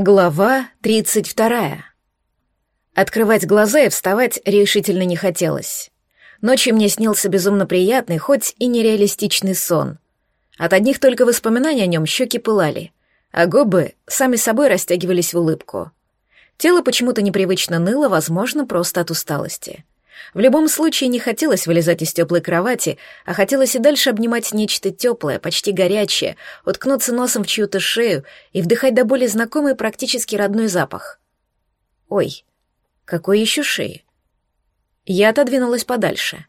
Глава 32. Открывать глаза и вставать решительно не хотелось. Ночью мне снился безумно приятный, хоть и нереалистичный сон. От одних только воспоминаний о нем щеки пылали, а губы сами собой растягивались в улыбку. Тело почему-то непривычно ныло, возможно, просто от усталости. В любом случае не хотелось вылезать из теплой кровати, а хотелось и дальше обнимать нечто теплое, почти горячее, уткнуться носом в чью-то шею и вдыхать до боли знакомый практически родной запах. Ой, какой еще шеи? Я отодвинулась подальше.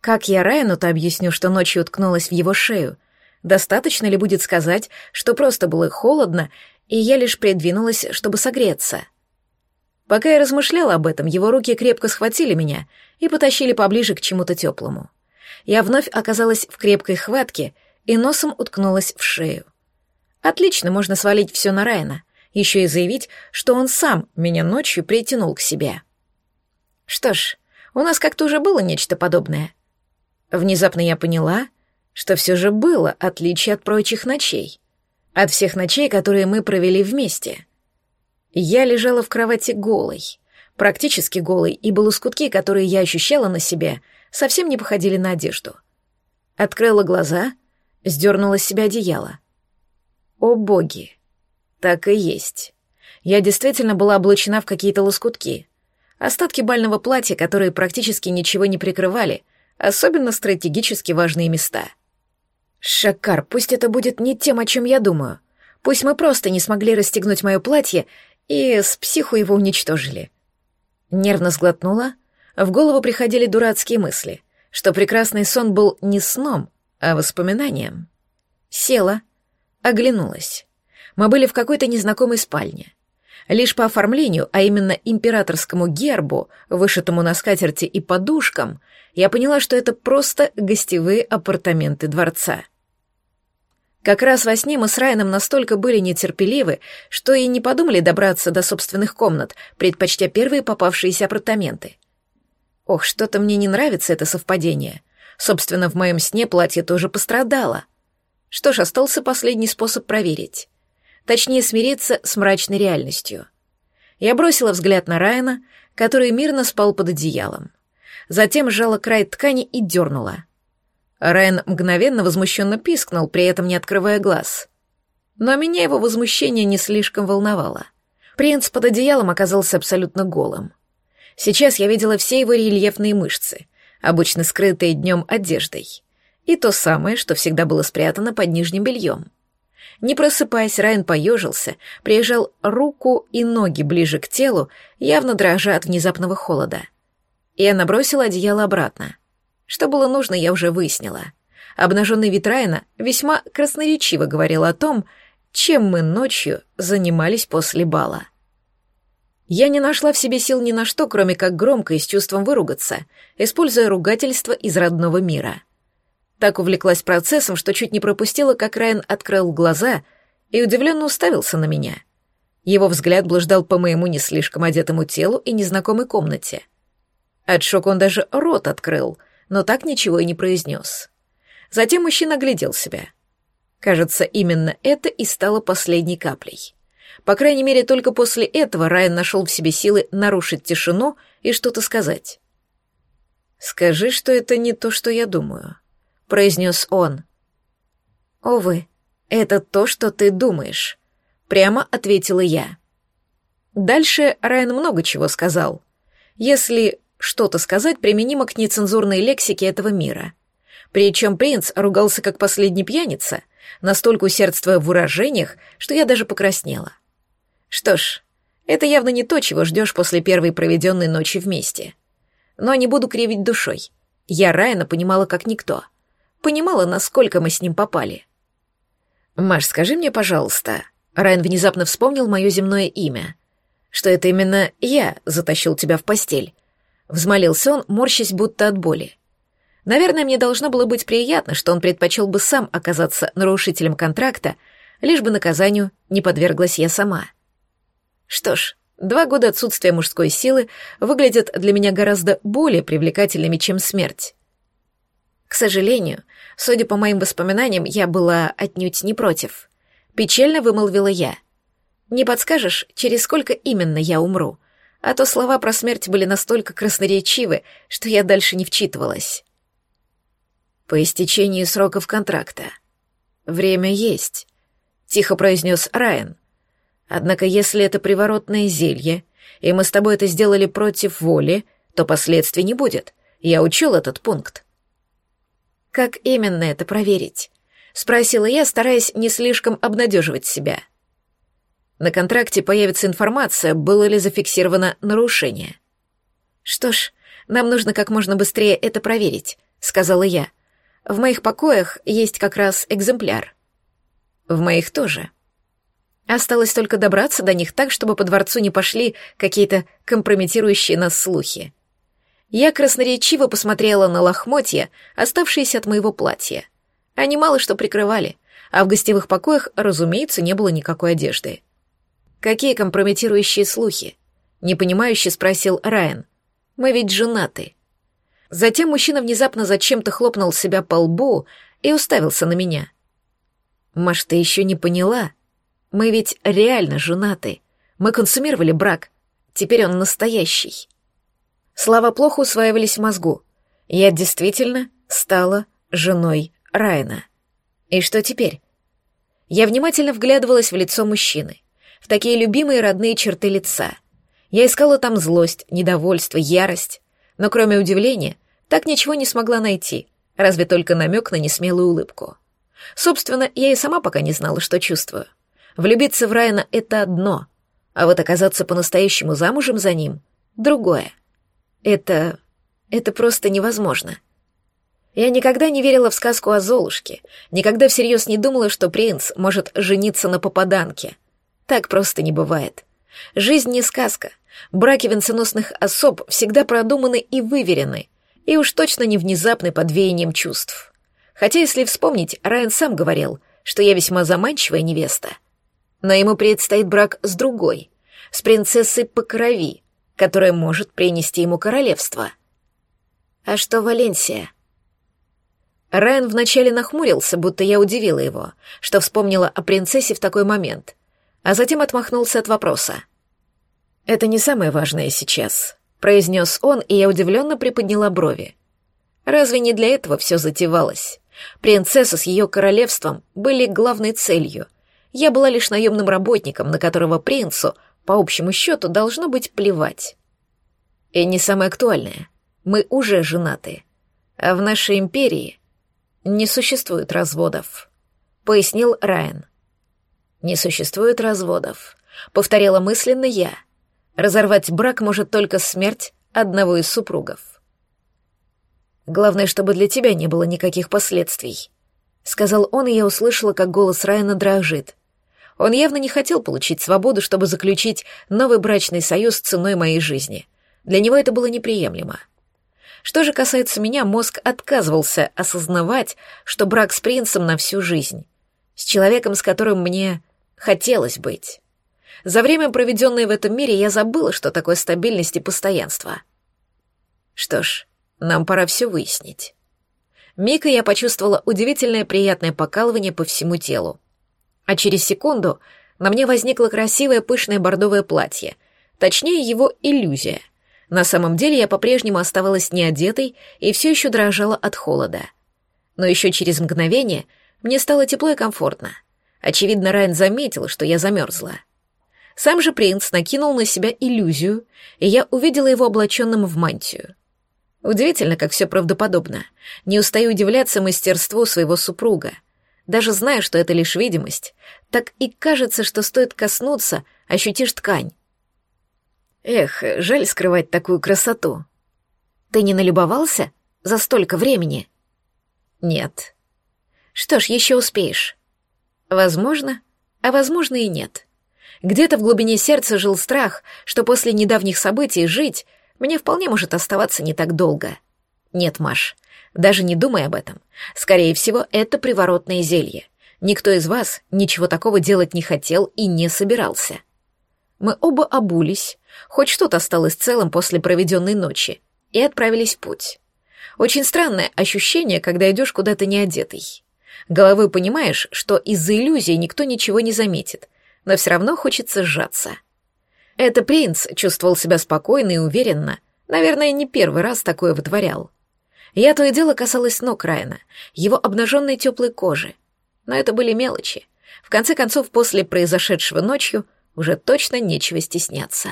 Как я Райану-то объясню, что ночью уткнулась в его шею? Достаточно ли будет сказать, что просто было холодно, и я лишь придвинулась, чтобы согреться? Пока я размышляла об этом, его руки крепко схватили меня и потащили поближе к чему-то теплому. Я вновь оказалась в крепкой хватке и носом уткнулась в шею. Отлично, можно свалить все на Райана, еще и заявить, что он сам меня ночью притянул к себе. Что ж, у нас как-то уже было нечто подобное. Внезапно я поняла, что все же было отличие от прочих ночей. От всех ночей, которые мы провели вместе — я лежала в кровати голой, практически голой, ибо лоскутки, которые я ощущала на себе, совсем не походили на одежду. Открыла глаза, сдернула с себя одеяло. О боги! Так и есть. Я действительно была облачена в какие-то лоскутки. Остатки бального платья, которые практически ничего не прикрывали, особенно стратегически важные места. Шакар, пусть это будет не тем, о чем я думаю. Пусть мы просто не смогли расстегнуть мое платье и с психу его уничтожили. Нервно сглотнула, в голову приходили дурацкие мысли, что прекрасный сон был не сном, а воспоминанием. Села, оглянулась. Мы были в какой-то незнакомой спальне. Лишь по оформлению, а именно императорскому гербу, вышитому на скатерти и подушкам, я поняла, что это просто гостевые апартаменты дворца. Как раз во сне мы с Райаном настолько были нетерпеливы, что и не подумали добраться до собственных комнат, предпочтя первые попавшиеся апартаменты. Ох, что-то мне не нравится это совпадение. Собственно, в моем сне платье тоже пострадало. Что ж, остался последний способ проверить. Точнее, смириться с мрачной реальностью. Я бросила взгляд на Райана, который мирно спал под одеялом. Затем сжала край ткани и дернула — Райан мгновенно возмущенно пискнул, при этом не открывая глаз. Но меня его возмущение не слишком волновало. Принц под одеялом оказался абсолютно голым. Сейчас я видела все его рельефные мышцы, обычно скрытые днем одеждой, и то самое, что всегда было спрятано под нижним бельем. Не просыпаясь, Райан поежился, прижал руку и ноги ближе к телу, явно дрожа от внезапного холода. Я набросила одеяло обратно — что было нужно, я уже выяснила. Обнаженный вид Райана весьма красноречиво говорил о том, чем мы ночью занимались после бала. Я не нашла в себе сил ни на что, кроме как громко и с чувством выругаться, используя ругательство из родного мира. Так увлеклась процессом, что чуть не пропустила, как Райан открыл глаза и удивленно уставился на меня. Его взгляд блуждал по моему не слишком одетому телу и незнакомой комнате. От шока он даже рот открыл — но так ничего и не произнес. Затем мужчина глядел себя. Кажется, именно это и стало последней каплей. По крайней мере, только после этого Райан нашел в себе силы нарушить тишину и что-то сказать. «Скажи, что это не то, что я думаю», — произнес он. «Овы, это то, что ты думаешь», — прямо ответила я. Дальше Райан много чего сказал. Если что-то сказать применимо к нецензурной лексике этого мира. Причем принц ругался как последний пьяница, настолько усердствуя в выражениях, что я даже покраснела. Что ж, это явно не то, чего ждешь после первой проведенной ночи вместе. Но не буду кривить душой. Я Райана понимала как никто. Понимала, насколько мы с ним попали. «Маш, скажи мне, пожалуйста...» Райан внезапно вспомнил мое земное имя. «Что это именно я затащил тебя в постель, Взмолился он, морщась будто от боли. Наверное, мне должно было быть приятно, что он предпочел бы сам оказаться нарушителем контракта, лишь бы наказанию не подверглась я сама. Что ж, два года отсутствия мужской силы выглядят для меня гораздо более привлекательными, чем смерть. К сожалению, судя по моим воспоминаниям, я была отнюдь не против. Печально вымолвила я. Не подскажешь, через сколько именно я умру? А то слова про смерть были настолько красноречивы, что я дальше не вчитывалась. По истечении сроков контракта. Время есть, тихо произнес Райан. Однако если это приворотное зелье, и мы с тобой это сделали против воли, то последствий не будет. Я учел этот пункт. Как именно это проверить? Спросила я, стараясь не слишком обнадеживать себя. — на контракте появится информация, было ли зафиксировано нарушение. «Что ж, нам нужно как можно быстрее это проверить», — сказала я. «В моих покоях есть как раз экземпляр». «В моих тоже». Осталось только добраться до них так, чтобы по дворцу не пошли какие-то компрометирующие нас слухи. Я красноречиво посмотрела на лохмотья, оставшиеся от моего платья. Они мало что прикрывали, а в гостевых покоях, разумеется, не было никакой одежды. Какие компрометирующие слухи? Непонимающе спросил Райан. Мы ведь женаты. Затем мужчина внезапно зачем-то хлопнул себя по лбу и уставился на меня. Маш, ты еще не поняла? Мы ведь реально женаты. Мы консумировали брак. Теперь он настоящий. Слова плохо усваивались в мозгу. Я действительно стала женой Райана. И что теперь? Я внимательно вглядывалась в лицо мужчины в такие любимые родные черты лица. Я искала там злость, недовольство, ярость, но кроме удивления так ничего не смогла найти, разве только намек на несмелую улыбку. Собственно, я и сама пока не знала, что чувствую. Влюбиться в Райана — это одно, а вот оказаться по-настоящему замужем за ним — другое. Это... это просто невозможно. Я никогда не верила в сказку о Золушке, никогда всерьез не думала, что принц может жениться на попаданке, так просто не бывает. Жизнь не сказка. Браки венценосных особ всегда продуманы и выверены, и уж точно не внезапны под веянием чувств. Хотя, если вспомнить, Райан сам говорил, что я весьма заманчивая невеста. Но ему предстоит брак с другой, с принцессой по крови, которая может принести ему королевство. А что Валенсия? Райан вначале нахмурился, будто я удивила его, что вспомнила о принцессе в такой момент — а затем отмахнулся от вопроса. «Это не самое важное сейчас», — произнес он, и я удивленно приподняла брови. «Разве не для этого все затевалось? Принцесса с ее королевством были главной целью. Я была лишь наемным работником, на которого принцу, по общему счету, должно быть плевать. И не самое актуальное. Мы уже женаты. А в нашей империи не существует разводов», — пояснил Райан. Не существует разводов, повторяла мысленно я. Разорвать брак может только смерть одного из супругов. Главное, чтобы для тебя не было никаких последствий, сказал он, и я услышала, как голос Райана дрожит. Он явно не хотел получить свободу, чтобы заключить новый брачный союз ценой моей жизни. Для него это было неприемлемо. Что же касается меня, мозг отказывался осознавать, что брак с принцем на всю жизнь. С человеком, с которым мне хотелось быть. За время, проведенное в этом мире, я забыла, что такое стабильность и постоянство. Что ж, нам пора все выяснить. Мика я почувствовала удивительное приятное покалывание по всему телу. А через секунду на мне возникло красивое пышное бордовое платье, точнее его иллюзия. На самом деле я по-прежнему оставалась неодетой и все еще дрожала от холода. Но еще через мгновение мне стало тепло и комфортно — Очевидно, Райан заметил, что я замерзла. Сам же принц накинул на себя иллюзию, и я увидела его облаченным в мантию. Удивительно, как все правдоподобно. Не устаю удивляться мастерству своего супруга. Даже зная, что это лишь видимость, так и кажется, что стоит коснуться, ощутишь ткань. Эх, жаль скрывать такую красоту. Ты не налюбовался за столько времени? Нет. Что ж, еще успеешь. Возможно, а возможно и нет. Где-то в глубине сердца жил страх, что после недавних событий жить мне вполне может оставаться не так долго. Нет, Маш, даже не думай об этом. Скорее всего, это приворотное зелье. Никто из вас ничего такого делать не хотел и не собирался. Мы оба обулись, хоть что-то осталось целым после проведенной ночи, и отправились в путь. Очень странное ощущение, когда идешь куда-то неодетый. Головой понимаешь, что из-за иллюзии никто ничего не заметит, но все равно хочется сжаться. Это принц чувствовал себя спокойно и уверенно, наверное, не первый раз такое вытворял. Я то и дело касалась ног Райана, его обнаженной теплой кожи. Но это были мелочи. В конце концов, после произошедшего ночью уже точно нечего стесняться.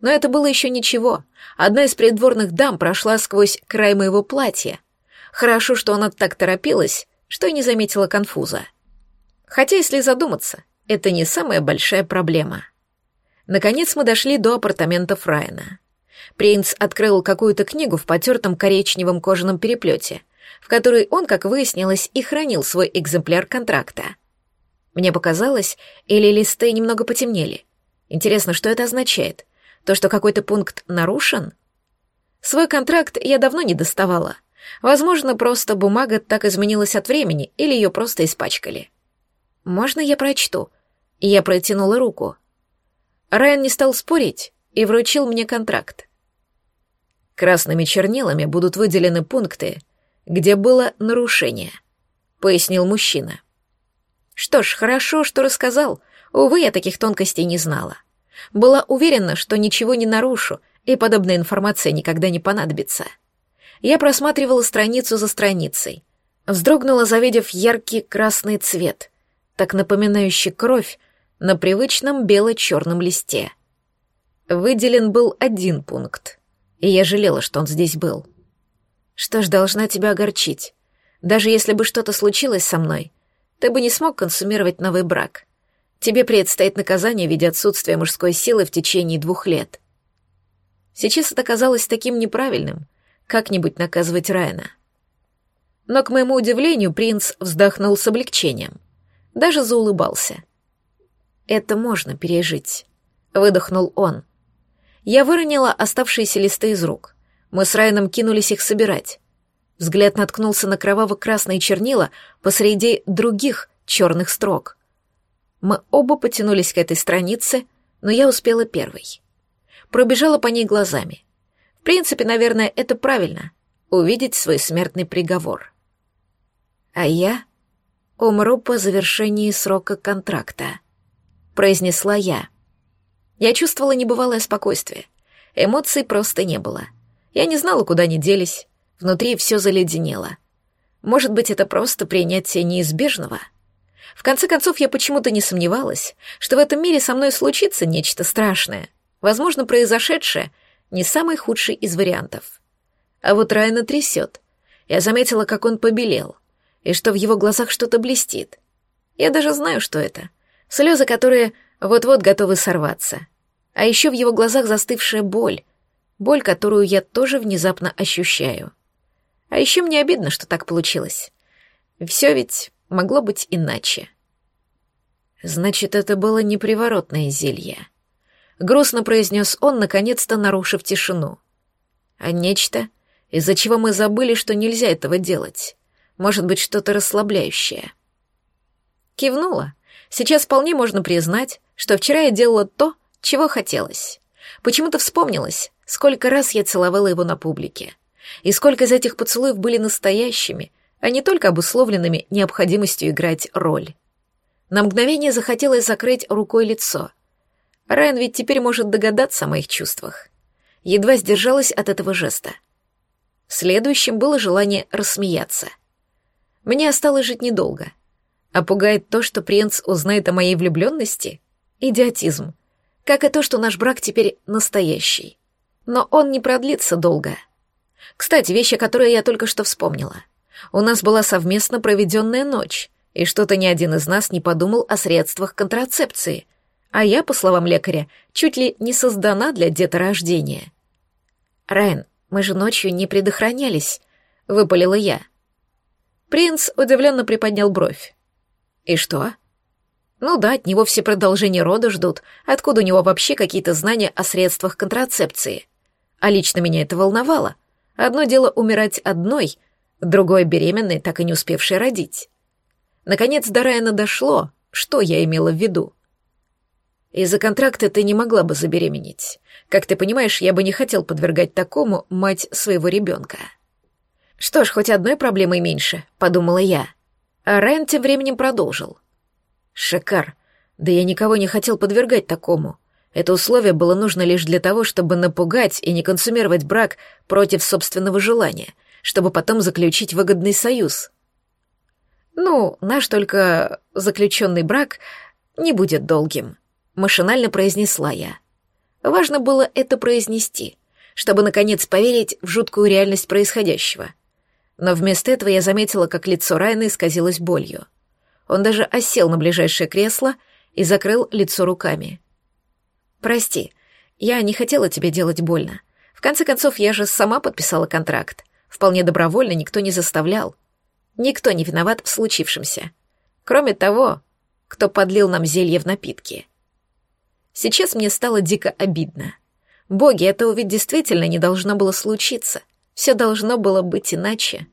Но это было еще ничего. Одна из придворных дам прошла сквозь край моего платья. Хорошо, что она так торопилась, что и не заметила конфуза. Хотя, если задуматься, это не самая большая проблема. Наконец мы дошли до апартаментов Райана. Принц открыл какую-то книгу в потертом коричневом кожаном переплете, в которой он, как выяснилось, и хранил свой экземпляр контракта. Мне показалось, или листы немного потемнели. Интересно, что это означает? То, что какой-то пункт нарушен? Свой контракт я давно не доставала. Возможно, просто бумага так изменилась от времени, или ее просто испачкали. «Можно я прочту?» Я протянула руку. Райан не стал спорить и вручил мне контракт. Красными чернилами будут выделены пункты, где было нарушение, пояснил мужчина. Что ж, хорошо, что рассказал. Увы, я таких тонкостей не знала. Была уверена, что ничего не нарушу, и подобная информация никогда не понадобится. Я просматривала страницу за страницей. Вздрогнула, завидев яркий красный цвет, так напоминающий кровь на привычном бело-черном листе. Выделен был один пункт, и я жалела, что он здесь был. Что ж, должна тебя огорчить. Даже если бы что-то случилось со мной, ты бы не смог консумировать новый брак. Тебе предстоит наказание в виде отсутствия мужской силы в течение двух лет. Сейчас это казалось таким неправильным, как-нибудь наказывать Райана. Но, к моему удивлению, принц вздохнул с облегчением. Даже заулыбался. «Это можно пережить», — выдохнул он. Я выронила оставшиеся листы из рук. Мы с Райаном кинулись их собирать. Взгляд наткнулся на кроваво-красные чернила посреди других черных строк. Мы оба потянулись к этой странице, но я успела первой. Пробежала по ней глазами. Принципе, наверное, это правильно — увидеть свой смертный приговор. А я умру по завершении срока контракта, произнесла я. Я чувствовала небывалое спокойствие. Эмоций просто не было. Я не знала, куда они делись. Внутри все заледенело. Может быть, это просто принятие неизбежного? В конце концов, я почему-то не сомневалась, что в этом мире со мной случится нечто страшное. Возможно, произошедшее — не самый худший из вариантов. А вот Райана трясет. Я заметила, как он побелел, и что в его глазах что-то блестит. Я даже знаю, что это. Слезы, которые вот-вот готовы сорваться. А еще в его глазах застывшая боль, боль, которую я тоже внезапно ощущаю. А еще мне обидно, что так получилось. Все ведь могло быть иначе. Значит, это было не приворотное зелье. Грустно произнес он, наконец-то нарушив тишину. А нечто, из-за чего мы забыли, что нельзя этого делать. Может быть, что-то расслабляющее. Кивнула. Сейчас вполне можно признать, что вчера я делала то, чего хотелось. Почему-то вспомнилось, сколько раз я целовала его на публике. И сколько из этих поцелуев были настоящими, а не только обусловленными необходимостью играть роль. На мгновение захотелось закрыть рукой лицо. Райан ведь теперь может догадаться о моих чувствах. Едва сдержалась от этого жеста. Следующим было желание рассмеяться. Мне осталось жить недолго. А пугает то, что принц узнает о моей влюбленности? Идиотизм. Как и то, что наш брак теперь настоящий. Но он не продлится долго. Кстати, вещи, которые я только что вспомнила. У нас была совместно проведенная ночь, и что-то ни один из нас не подумал о средствах контрацепции. А я, по словам лекаря, чуть ли не создана для деторождения. «Райан, мы же ночью не предохранялись», — выпалила я. Принц удивленно приподнял бровь. «И что?» «Ну да, от него все продолжения рода ждут. Откуда у него вообще какие-то знания о средствах контрацепции?» А лично меня это волновало. Одно дело умирать одной, другое — беременной, так и не успевшей родить. Наконец до Райана дошло, что я имела в виду. Из-за контракта ты не могла бы забеременеть. Как ты понимаешь, я бы не хотел подвергать такому мать своего ребенка. Что ж, хоть одной проблемой меньше, подумала я. А Райан тем временем продолжил. Шикар, Да я никого не хотел подвергать такому. Это условие было нужно лишь для того, чтобы напугать и не консумировать брак против собственного желания, чтобы потом заключить выгодный союз. Ну, наш только заключенный брак не будет долгим, машинально произнесла я. Важно было это произнести, чтобы наконец поверить в жуткую реальность происходящего. Но вместо этого я заметила, как лицо Райана исказилось болью. Он даже осел на ближайшее кресло и закрыл лицо руками. «Прости, я не хотела тебе делать больно. В конце концов, я же сама подписала контракт. Вполне добровольно никто не заставлял. Никто не виноват в случившемся. Кроме того, кто подлил нам зелье в напитки. Сейчас мне стало дико обидно. Боги, этого ведь действительно не должно было случиться. Все должно было быть иначе.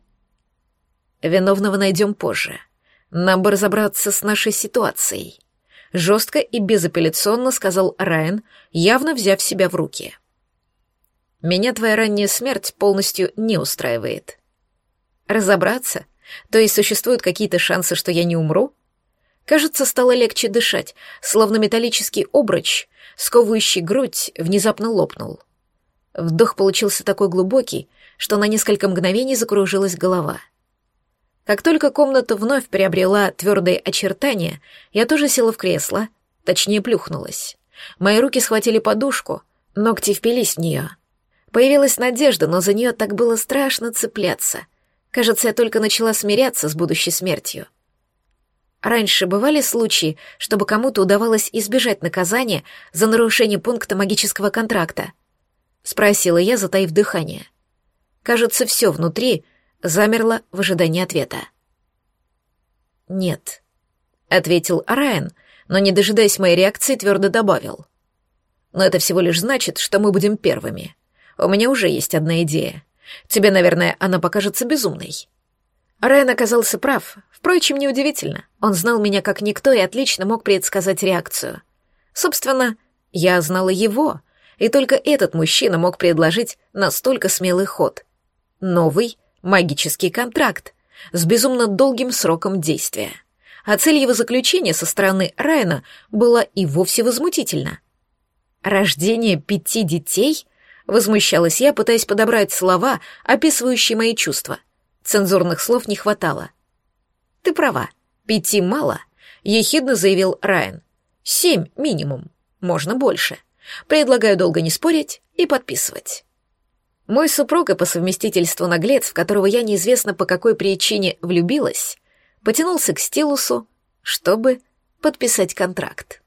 Виновного найдем позже. Нам бы разобраться с нашей ситуацией жестко и безапелляционно сказал Райан, явно взяв себя в руки. «Меня твоя ранняя смерть полностью не устраивает». «Разобраться? То есть существуют какие-то шансы, что я не умру?» Кажется, стало легче дышать, словно металлический обруч, сковывающий грудь, внезапно лопнул. Вдох получился такой глубокий, что на несколько мгновений закружилась голова — как только комната вновь приобрела твердые очертания, я тоже села в кресло, точнее плюхнулась. Мои руки схватили подушку, ногти впились в нее. Появилась надежда, но за нее так было страшно цепляться. Кажется, я только начала смиряться с будущей смертью. Раньше бывали случаи, чтобы кому-то удавалось избежать наказания за нарушение пункта магического контракта? Спросила я, затаив дыхание. Кажется, все внутри замерла в ожидании ответа. «Нет», — ответил Райан, но, не дожидаясь моей реакции, твердо добавил. «Но это всего лишь значит, что мы будем первыми. У меня уже есть одна идея. Тебе, наверное, она покажется безумной». Райан оказался прав. Впрочем, неудивительно. Он знал меня как никто и отлично мог предсказать реакцию. Собственно, я знала его, и только этот мужчина мог предложить настолько смелый ход. Новый магический контракт с безумно долгим сроком действия. А цель его заключения со стороны Райана была и вовсе возмутительна. «Рождение пяти детей?» — возмущалась я, пытаясь подобрать слова, описывающие мои чувства. Цензурных слов не хватало. «Ты права, пяти мало», — ехидно заявил Райан. «Семь минимум, можно больше. Предлагаю долго не спорить и подписывать». Мой супруг и по совместительству наглец, в которого я неизвестно по какой причине влюбилась, потянулся к стилусу, чтобы подписать контракт.